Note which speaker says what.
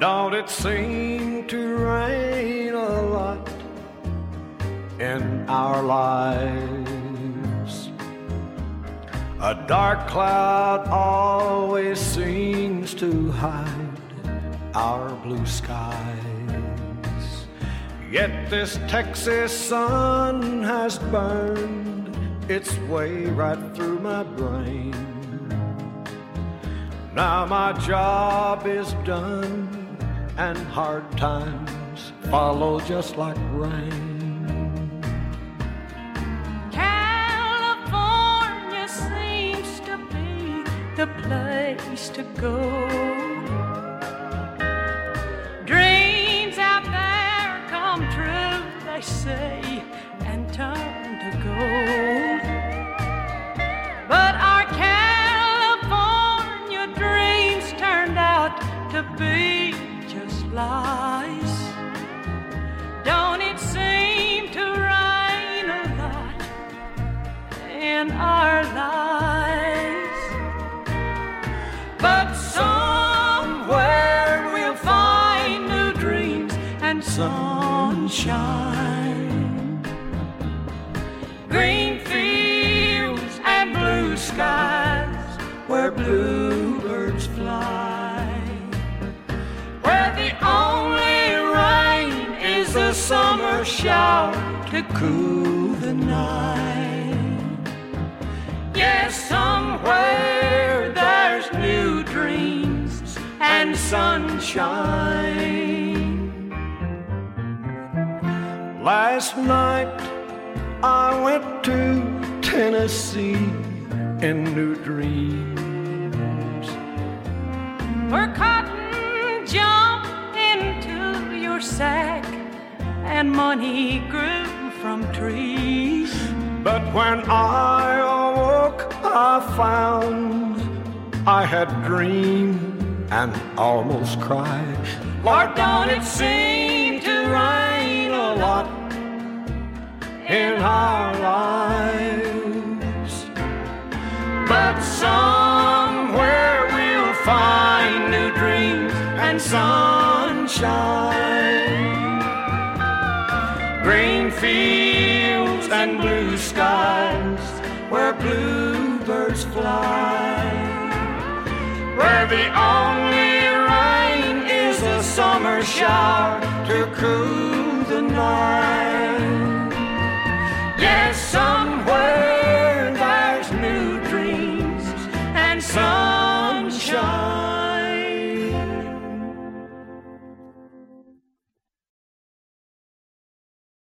Speaker 1: Don't it seem to rain a lot in our lives? A dark cloud always seems to hide our blue skies. Yet this Texas sun has burned its way right through my brain. Now my job is done and hard times follow just like rain.
Speaker 2: California seems to be the place to go. Dreams out there come true, they say, and turn to gold. But our California dreams turned out to be just lies. Don't it seem to rain a lot in our lives? But somewhere we'll find new dreams and sunshine. Green fields and blue skies where bluebirds summer shower to cool the night. Yes, somewhere there's new dreams and sunshine.
Speaker 1: Last night I went to Tennessee in new dreams.
Speaker 2: Where and money grew from trees.
Speaker 1: But when I awoke, I found I had dreamed and almost cried.
Speaker 2: Lord, don't it seem to rain a lot
Speaker 1: in our lives.
Speaker 2: But somewhere we'll find new dreams and sunshine.
Speaker 1: Fields and blue skies where bluebirds fly. Where the only rain is a summer shower to cool